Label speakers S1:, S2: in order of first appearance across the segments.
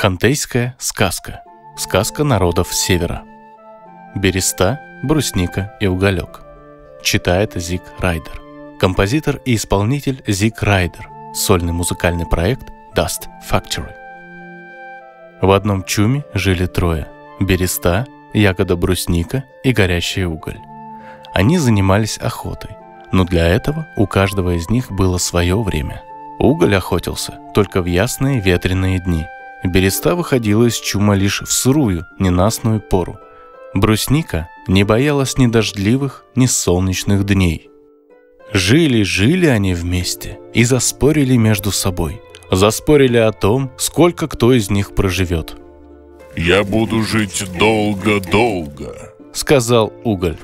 S1: Хантейская сказка. Сказка народов Севера. Береста, брусника и уголек. Читает Зик Райдер. Композитор и исполнитель Зик Райдер. Сольный музыкальный проект Dust Factory. В одном чуме жили трое. Береста, ягода брусника и горящий уголь. Они занимались охотой, но для этого у каждого из них было свое время. Уголь охотился только в ясные ветреные дни. Береста выходила из чума лишь в сырую, ненастную пору. Брусника не боялась ни дождливых, ни солнечных дней. Жили-жили они вместе и заспорили между собой. Заспорили о том, сколько кто из них проживет.
S2: «Я буду жить долго-долго», —
S1: сказал Уголь.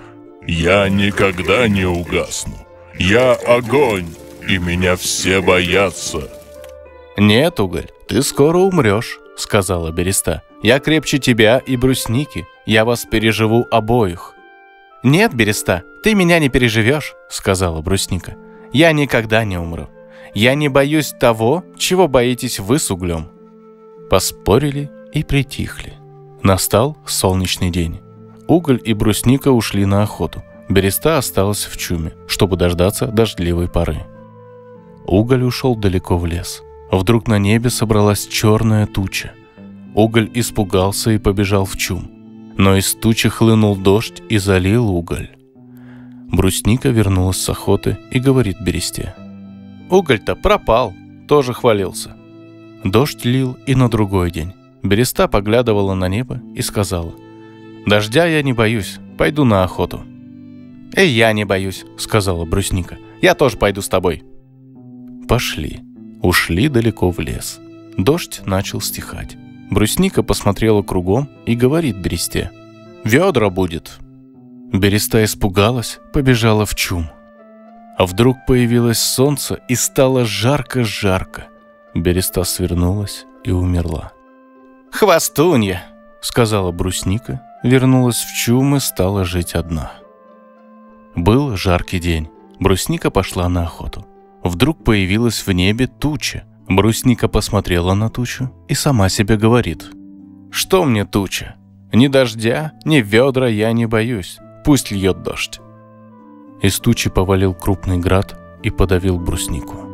S2: Я никогда не угасну. Я огонь, и меня все боятся.
S1: Нет, Уголь, ты скоро умрешь, сказала Береста. Я крепче тебя и брусники. Я вас переживу обоих. Нет, Береста, ты меня не переживешь, сказала Брусника. Я никогда не умру. Я не боюсь того, чего боитесь вы с углем. Поспорили и притихли. Настал солнечный день. Уголь и брусника ушли на охоту. Береста осталась в чуме, чтобы дождаться дождливой поры. Уголь ушел далеко в лес. Вдруг на небе собралась черная туча. Уголь испугался и побежал в чум. Но из тучи хлынул дождь и залил уголь. Брусника вернулась с охоты и говорит Бересте. «Уголь-то пропал!» Тоже хвалился. Дождь лил и на другой день. Береста поглядывала на небо и сказала. Дождя я не боюсь, пойду на охоту. «И я не боюсь», — сказала Брусника. «Я тоже пойду с тобой». Пошли. Ушли далеко в лес. Дождь начал стихать. Брусника посмотрела кругом и говорит Бересте. «Ведра будет». Береста испугалась, побежала в чум. А вдруг появилось солнце и стало жарко-жарко. Береста свернулась и умерла. «Хвостунья!» — сказала Брусника вернулась в чум и стала жить одна. Был жаркий день. Брусника пошла на охоту. Вдруг появилась в небе туча. Брусника посмотрела на тучу и сама себе говорит. «Что мне туча? Ни дождя, ни ведра я не боюсь. Пусть льет дождь». Из тучи повалил крупный град и подавил бруснику.